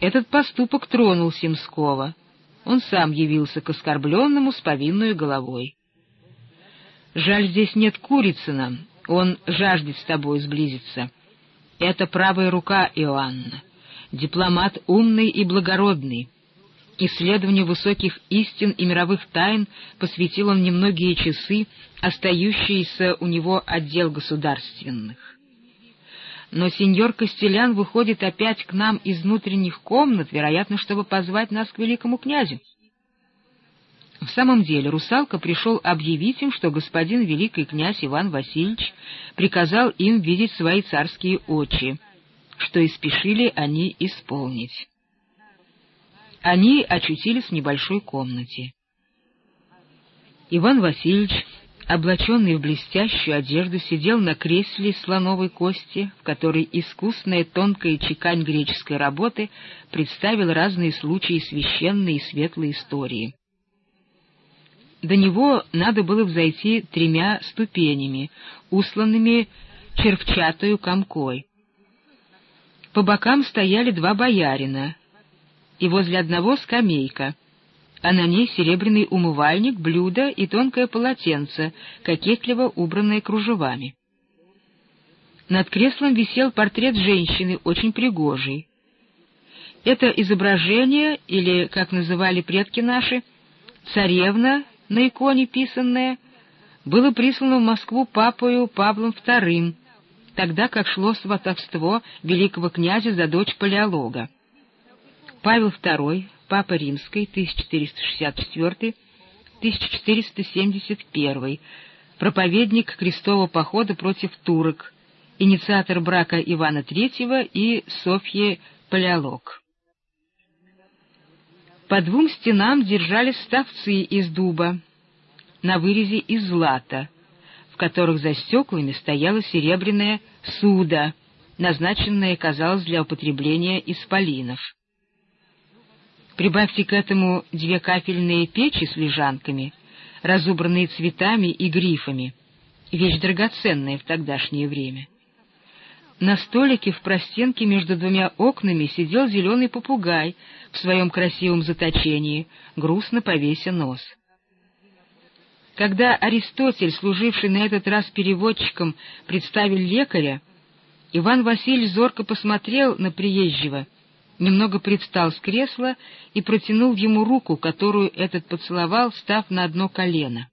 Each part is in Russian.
Этот поступок тронул Семского. Он сам явился к оскорбленному с повинную головой. «Жаль, здесь нет Курицына, он жаждет с тобой сблизиться. Это правая рука Иоанна, дипломат умный и благородный. Исследованию высоких истин и мировых тайн посвятил он немногие часы, остающиеся у него отдел государственных. Но сеньор Костелян выходит опять к нам из внутренних комнат, вероятно, чтобы позвать нас к великому князю. В самом деле русалка пришел объявить им, что господин великий князь Иван Васильевич приказал им видеть свои царские очи, что и спешили они исполнить. Они очутились в небольшой комнате. Иван Васильевич, облаченный в блестящую одежду, сидел на кресле слоновой кости, в которой искусная тонкая чекань греческой работы представила разные случаи священной и светлой истории. До него надо было взойти тремя ступенями, усланными червчатою комкой. По бокам стояли два боярина, и возле одного скамейка, а на ней серебряный умывальник, блюдо и тонкое полотенце, кокетливо убранное кружевами. Над креслом висел портрет женщины, очень пригожий. Это изображение, или, как называли предки наши, царевна на иконе писанное, было прислано в Москву папою Павлом II, тогда как шло сватовство великого князя за дочь Палеолога. Павел II, Папа Римской, 1464-1471, проповедник крестового похода против турок, инициатор брака Ивана III и Софьи Палеолог. По двум стенам держались ставцы из дуба, на вырезе из злата, в которых за стеклами стояла серебряная суда, назначенная, казалось, для употребления исполинов. Прибавьте к этому две кафельные печи с лежанками, разубранные цветами и грифами, вещь драгоценная в тогдашнее время. На столике в простенке между двумя окнами сидел зеленый попугай в своем красивом заточении, грустно повеся нос. Когда Аристотель, служивший на этот раз переводчиком, представил лекаря, Иван Васильевич зорко посмотрел на приезжего, немного привстал с кресла и протянул ему руку, которую этот поцеловал, став на одно колено.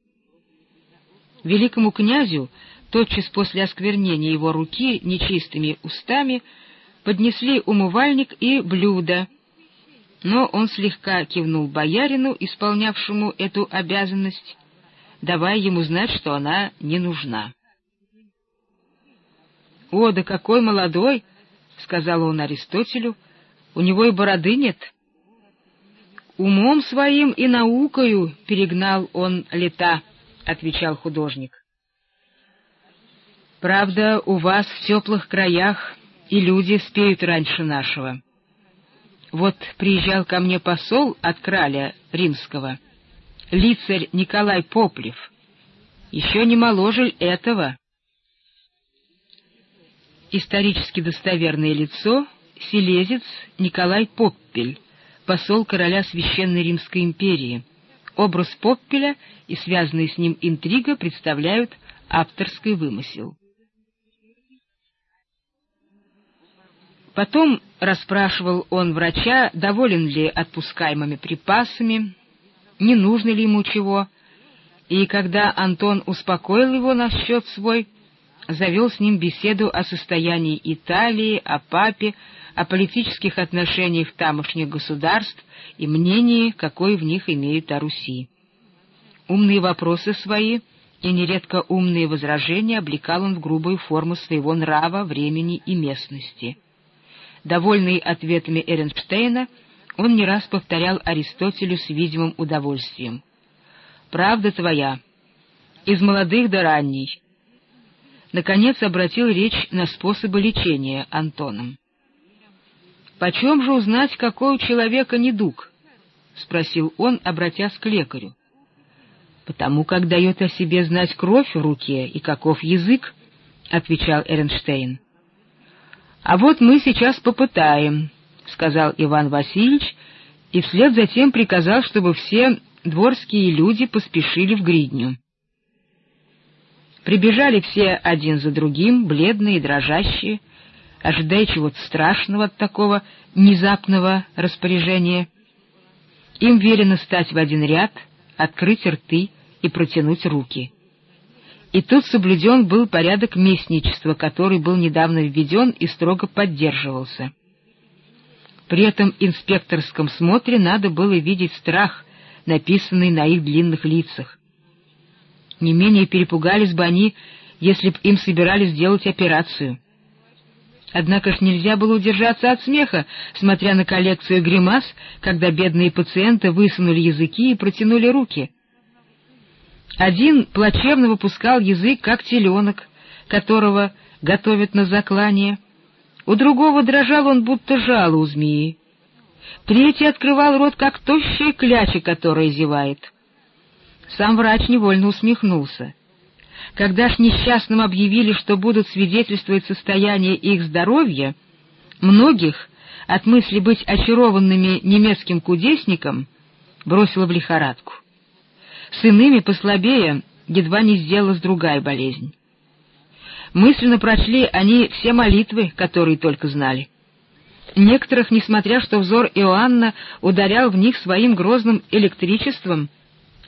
Великому князю тотчас после осквернения его руки нечистыми устами поднесли умывальник и блюдо, но он слегка кивнул боярину, исполнявшему эту обязанность, давая ему знать, что она не нужна. — О, да какой молодой! — сказал он Аристотелю. — У него и бороды нет. Умом своим и наукою перегнал он лета, — отвечал художник. Правда, у вас в теплых краях и люди спеют раньше нашего. Вот приезжал ко мне посол от краля римского, лицарь Николай Поплев, еще не моложе этого. Исторически достоверное лицо — селезец Николай Поппель, посол короля Священной Римской империи. Образ Поппеля и связанная с ним интрига представляют авторский вымысел. Потом расспрашивал он врача, доволен ли отпускаемыми припасами, не нужно ли ему чего, и когда Антон успокоил его насчет свой, завел с ним беседу о состоянии Италии, о папе, о политических отношениях тамошних государств и мнении, какое в них имеют о Руси. Умные вопросы свои и нередко умные возражения облекал он в грубую форму своего нрава, времени и местности — Довольный ответами Эренштейна, он не раз повторял Аристотелю с видимым удовольствием. «Правда твоя, из молодых до ранней». Наконец обратил речь на способы лечения Антоном. «Почем же узнать, какой у человека недуг?» — спросил он, обратясь к лекарю. «Потому как дает о себе знать кровь в руке и каков язык», — отвечал Эренштейн. А вот мы сейчас попытаем, — сказал Иван Васильевич, и вслед за тем приказал, чтобы все дворские люди поспешили в гридню. Прибежали все один за другим, бледные дрожащие, ожидая чего-то страшного от такого внезапного распоряжения. Им велено стать в один ряд, открыть рты и протянуть руки. И тут соблюден был порядок местничества, который был недавно введен и строго поддерживался. При этом инспекторском смотре надо было видеть страх, написанный на их длинных лицах. Не менее перепугались бы они, если б им собирались сделать операцию. Однако ж нельзя было удержаться от смеха, смотря на коллекцию гримас, когда бедные пациенты высунули языки и протянули руки. Один плачевно выпускал язык, как теленок, которого готовят на заклание. У другого дрожал он, будто жало у змеи. Третий открывал рот, как тощая кляча, которая зевает. Сам врач невольно усмехнулся. Когда ж несчастным объявили, что будут свидетельствовать состояние их здоровья, многих от мысли быть очарованными немецким кудесником бросило в лихорадку. С иными послабее едва не сделалась другая болезнь. Мысленно прочли они все молитвы, которые только знали. Некоторых, несмотря что взор Иоанна ударял в них своим грозным электричеством,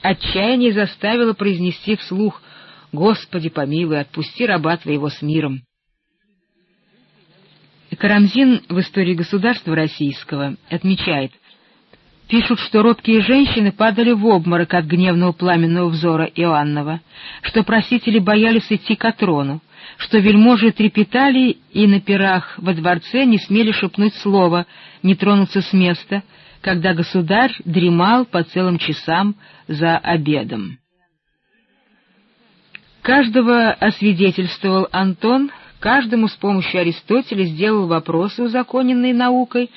отчаяние заставило произнести вслух «Господи, помилуй, отпусти раба твоего с миром». Карамзин в истории государства российского отмечает, пишут, что робкие женщины падали в обморок от гневного пламенного взора Иоаннова, что просители боялись идти к трону, что вельможи трепетали и на пирах во дворце не смели шепнуть слово, не тронуться с места, когда государь дремал по целым часам за обедом. Каждого освидетельствовал Антон, каждому с помощью Аристотеля сделал вопросы, узаконенные наукой,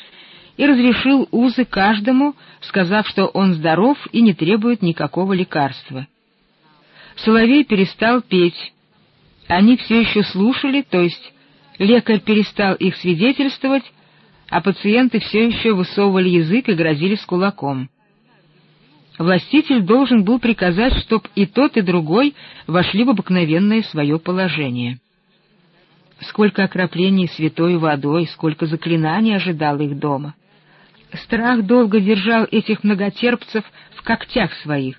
и разрешил узы каждому, сказав, что он здоров и не требует никакого лекарства. Соловей перестал петь. Они все еще слушали, то есть лекарь перестал их свидетельствовать, а пациенты все еще высовывали язык и грозили с кулаком. Властитель должен был приказать, чтоб и тот, и другой вошли в обыкновенное свое положение. Сколько окроплений святой водой, сколько заклинаний ожидало их дома. Страх долго держал этих многотерпцев в когтях своих,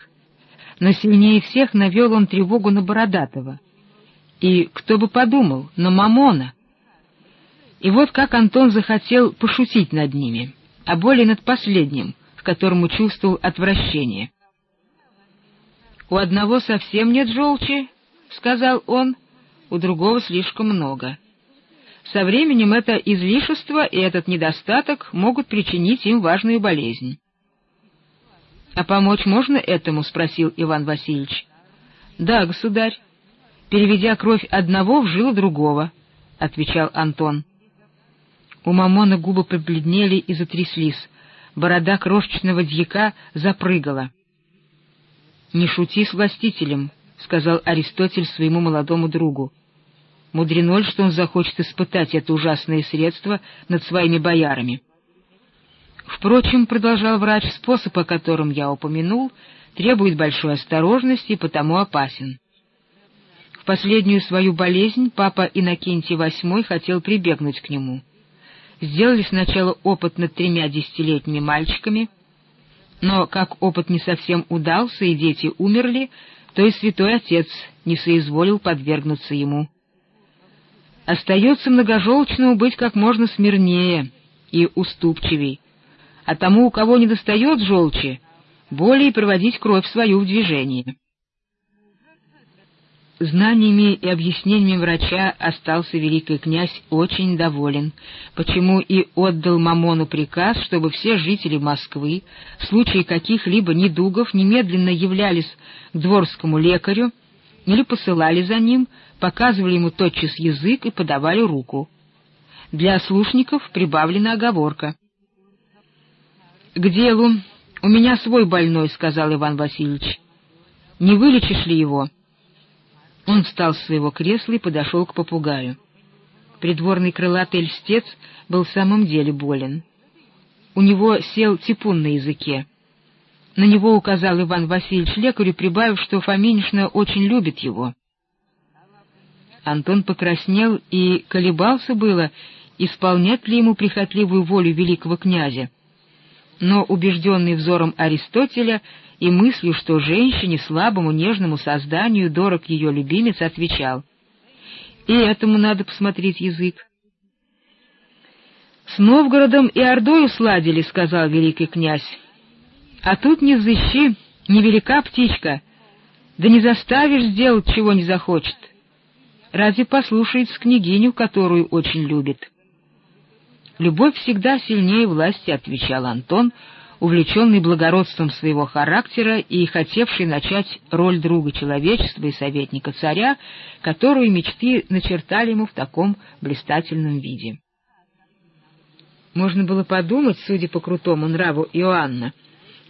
но сильнее всех навел он тревогу на Бородатого. И кто бы подумал, на Мамона. И вот как Антон захотел пошутить над ними, а более над последним, которому чувствовал отвращение. «У одного совсем нет желчи», — сказал он, — «у другого слишком много». Со временем это излишество и этот недостаток могут причинить им важную болезнь. — А помочь можно этому? — спросил Иван Васильевич. — Да, государь. Переведя кровь одного в жилу другого, — отвечал Антон. У Мамона губы побледнели и затряслись. Борода крошечного дьяка запрыгала. — Не шути с властителем, — сказал Аристотель своему молодому другу. Мудрено ли, что он захочет испытать это ужасное средство над своими боярами? Впрочем, — продолжал врач, — способ, о котором я упомянул, требует большой осторожности и потому опасен. В последнюю свою болезнь папа Иннокентий VIII хотел прибегнуть к нему. Сделали сначала опыт над тремя десятилетними мальчиками, но как опыт не совсем удался и дети умерли, то и святой отец не соизволил подвергнуться ему. Остается многожелчному быть как можно смирнее и уступчивей, а тому, у кого недостает желчи, более проводить кровь свою в движение. Знаниями и объяснениями врача остался великий князь очень доволен, почему и отдал Мамону приказ, чтобы все жители Москвы в случае каких-либо недугов немедленно являлись к дворскому лекарю или посылали за ним, показывали ему тотчас язык и подавали руку. Для слушников прибавлена оговорка. — К делу. У меня свой больной, — сказал Иван Васильевич. — Не вылечишь ли его? Он встал с своего кресла и подошел к попугаю. Придворный крылатый льстец был в самом деле болен. у него сел типун на языке. На него указал Иван Васильевич лекарю, прибавив, что Фоминишна очень любит его. Антон покраснел и колебался было, исполнять ли ему прихотливую волю великого князя. Но, убежденный взором Аристотеля и мыслью, что женщине, слабому, нежному созданию, дорог ее любимец, отвечал, «И этому надо посмотреть язык». «С Новгородом и Ордою сладили», — сказал великий князь. «А тут не взыщи, невелика птичка, да не заставишь сделать, чего не захочет. Разве послушает с княгиню, которую очень любит?» «Любовь всегда сильнее власти», — отвечал Антон, увлеченный благородством своего характера и хотевший начать роль друга человечества и советника царя, которую мечты начертали ему в таком блистательном виде. Можно было подумать, судя по крутому нраву Иоанна,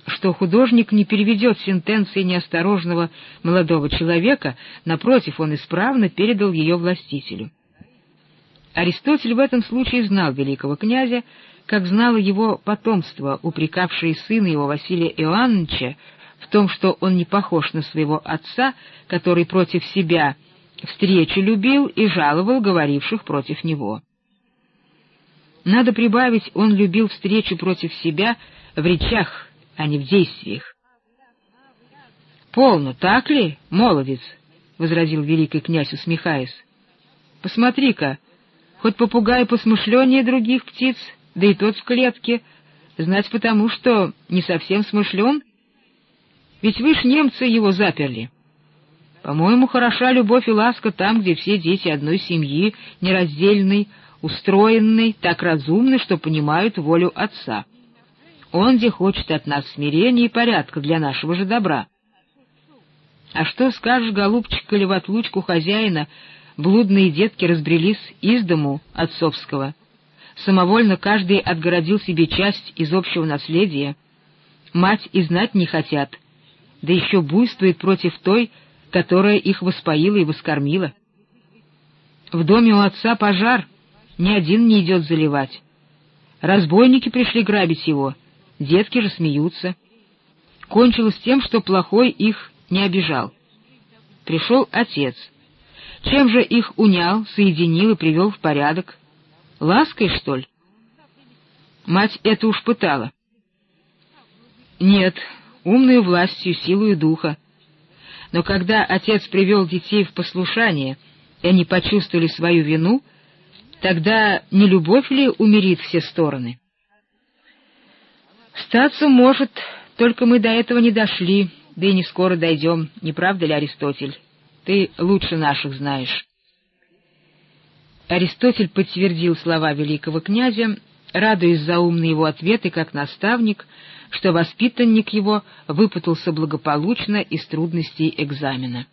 что художник не переведет сентенции неосторожного молодого человека, напротив, он исправно передал ее властителю. Аристотель в этом случае знал великого князя, как знало его потомство, упрекавшее сына его Василия Иоанновича в том, что он не похож на своего отца, который против себя встречу любил и жаловал говоривших против него. Надо прибавить, он любил встречу против себя в речах, а не в действиях. «Полно, так ли, молодец?» — возразил великий князь, усмехаясь. «Посмотри-ка, хоть попугай посмышленнее других птиц, да и тот в клетке, знать потому, что не совсем смышлен. Ведь вы ж немцы его заперли. По-моему, хороша любовь и ласка там, где все дети одной семьи, нераздельной, устроенный, так разумный, что понимают волю Отца. Он где хочет от нас смирения и порядка для нашего же добра. А что скажешь, голубчик, коли в отлучку хозяина блудные детки разбрелись из дому отцовского? Самовольно каждый отгородил себе часть из общего наследия. Мать и знать не хотят, да еще буйствует против той, которая их воспоила и воскормила. В доме у отца пожар — ни один не идет заливать. Разбойники пришли грабить его, детки же смеются. Кончилось тем, что плохой их не обижал. Пришел отец. Чем же их унял, соединил и привел в порядок? Лаской, что ли? Мать это уж пытала. Нет, умную властью, силою духа. Но когда отец привел детей в послушание, и они почувствовали свою вину, Тогда не любовь ли умерит все стороны? Статься может, только мы до этого не дошли, да и не скоро дойдем, не правда ли, Аристотель? Ты лучше наших знаешь. Аристотель подтвердил слова великого князя, радуясь за умные его ответы как наставник, что воспитанник его выпутался благополучно из трудностей экзамена.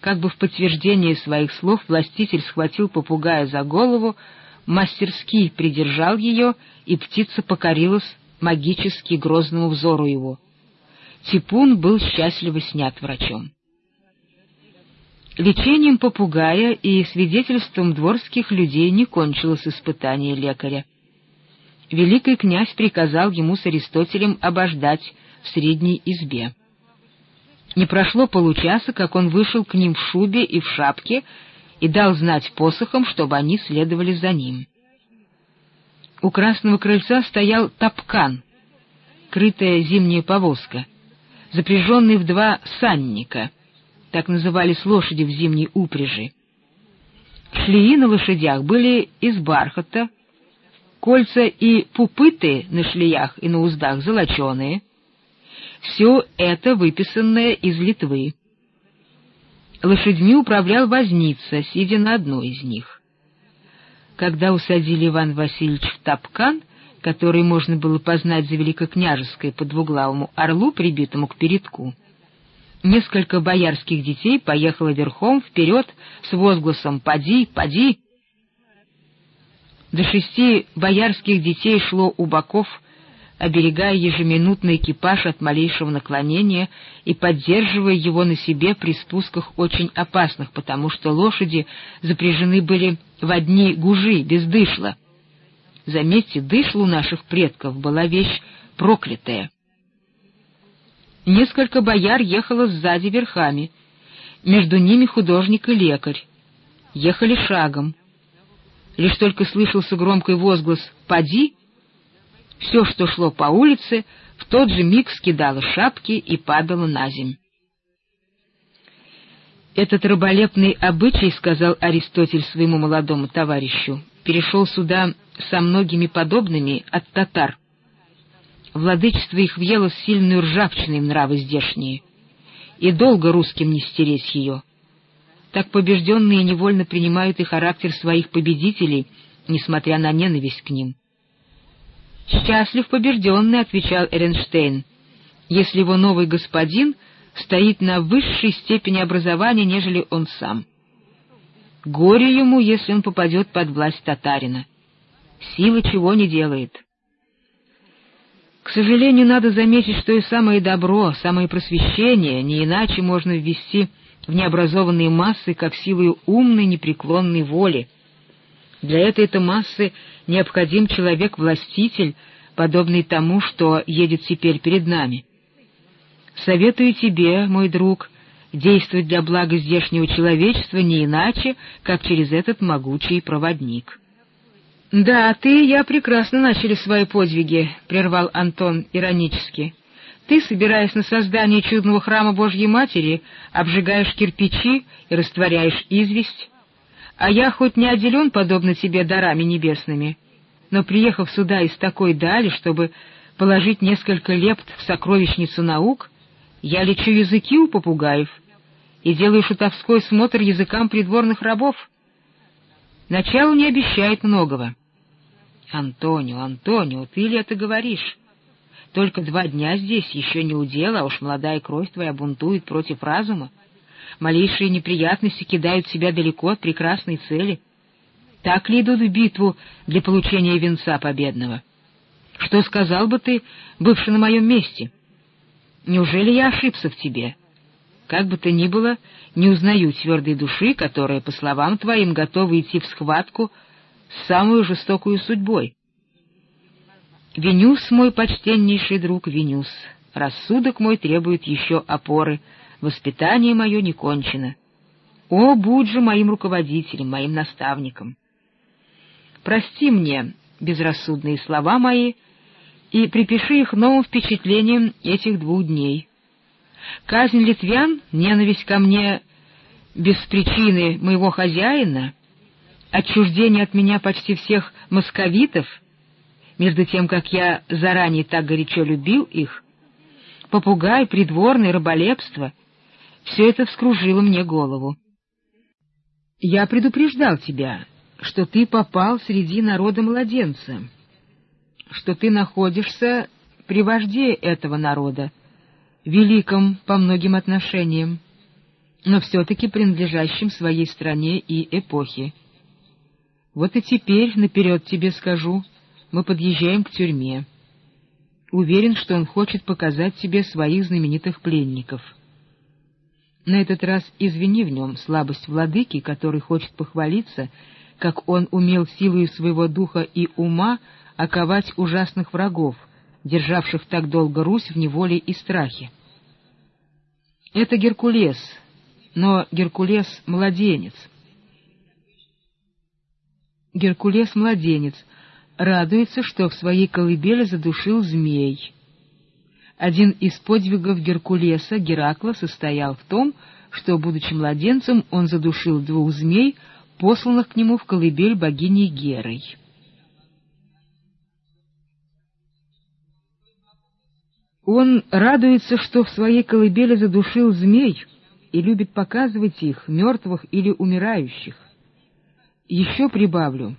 Как бы в подтверждение своих слов властитель схватил попугая за голову, мастерски придержал ее, и птица покорилась магически грозному взору его. Типун был счастливо снят врачом. Лечением попугая и свидетельством дворских людей не кончилось испытание лекаря. Великий князь приказал ему с Аристотелем обождать в средней избе. Не прошло получаса, как он вышел к ним в шубе и в шапке и дал знать посохам, чтобы они следовали за ним. У красного крыльца стоял топкан, крытая зимняя повозка, запряженный в два санника, так назывались лошади в зимней упряжи. Шлеи на лошадях были из бархата, кольца и пупыты на шлеях и на уздах золоченые — все это выписанное из Литвы. Лошадьми управлял возница, сидя на одной из них. Когда усадили Иван Васильевич в топкан, который можно было познать за великокняжеской по двуглавому орлу, прибитому к передку, несколько боярских детей поехало верхом вперед с возгласом «Поди, поди!». До шести боярских детей шло у боков оберегая ежеминутный экипаж от малейшего наклонения и поддерживая его на себе при спусках очень опасных, потому что лошади запряжены были в одни гужи, без дышла. Заметьте, дышло у наших предков была вещь проклятая. Несколько бояр ехало сзади верхами, между ними художник и лекарь. Ехали шагом. Лишь только слышался громкий возглас «Поди!», все, что шло по улице, в тот же миг скидало шапки и падало на земь. Этот раболепный обычай, сказал Аристотель своему молодому товарищу, перешел сюда со многими подобными от татар. Владычество их въело сильную ржавчиной нравы здешние, и долго русским не стереть ее. Так побежденные невольно принимают и характер своих победителей, несмотря на ненависть к ним. «Счастлив побежденный», — отвечал Эренштейн, — «если его новый господин стоит на высшей степени образования, нежели он сам. Горе ему, если он попадет под власть татарина. Сила чего не делает». К сожалению, надо заметить, что и самое добро, самое просвещение не иначе можно ввести в необразованные массы, как силой умной непреклонной воли. Для этой-то массы необходим человек-властитель, подобный тому, что едет теперь перед нами. Советую тебе, мой друг, действовать для блага здешнего человечества не иначе, как через этот могучий проводник». «Да, ты и я прекрасно начали свои подвиги», — прервал Антон иронически. «Ты, собираясь на создание чудного храма Божьей Матери, обжигаешь кирпичи и растворяешь известь, а я хоть не отделен, подобно тебе, дарами небесными, но, приехав сюда из такой дали, чтобы положить несколько лепт в сокровищницу наук, я лечу языки у попугаев и делаю шутовской смотр языкам придворных рабов. Начало не обещает многого». Антонио, Антонио, ты ли это говоришь? Только два дня здесь, еще не удела, а уж молодая кровь твоя бунтует против разума. Малейшие неприятности кидают себя далеко от прекрасной цели. Так ли идут в битву для получения венца победного? Что сказал бы ты, бывший на моем месте? Неужели я ошибся в тебе? Как бы то ни было, не узнаю твердой души, которая, по словам твоим, готова идти в схватку самую жестокую судьбой. Винюс, мой почтеннейший друг, Винюс, рассудок мой требует еще опоры, воспитание мое не кончено. О, будь же моим руководителем, моим наставником! Прости мне безрассудные слова мои и припиши их новым впечатлениям этих двух дней. Казнь литвян, ненависть ко мне без причины моего хозяина — отчуждение от меня почти всех московитов, между тем, как я заранее так горячо любил их, попугай, придворное раболепство — все это вскружило мне голову. Я предупреждал тебя, что ты попал среди народа младенца, что ты находишься при вожде этого народа, великом по многим отношениям, но все-таки принадлежащим своей стране и эпохе. Вот и теперь, наперед тебе скажу, мы подъезжаем к тюрьме. Уверен, что он хочет показать тебе своих знаменитых пленников. На этот раз извини в нем слабость владыки, который хочет похвалиться, как он умел силой своего духа и ума оковать ужасных врагов, державших так долго Русь в неволе и страхе. Это Геркулес, но Геркулес — младенец — Геркулес-младенец радуется, что в своей колыбели задушил змей. Один из подвигов Геркулеса, Геракла, состоял в том, что, будучи младенцем, он задушил двух змей, посланных к нему в колыбель богини Герой. Он радуется, что в своей колыбели задушил змей и любит показывать их, мертвых или умирающих. Еще прибавлю,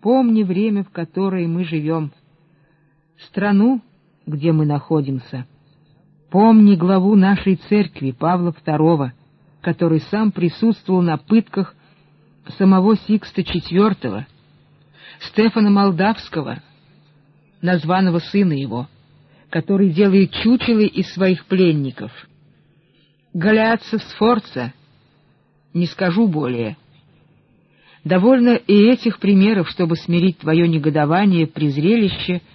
помни время, в которое мы живем, страну, где мы находимся. Помни главу нашей церкви Павла II, который сам присутствовал на пытках самого Сикста IV, Стефана Молдавского, названного сына его, который делает чучелы из своих пленников. Галиатца Сфорца, не скажу более — Довольно и этих примеров, чтобы смирить твое негодование при зрелище —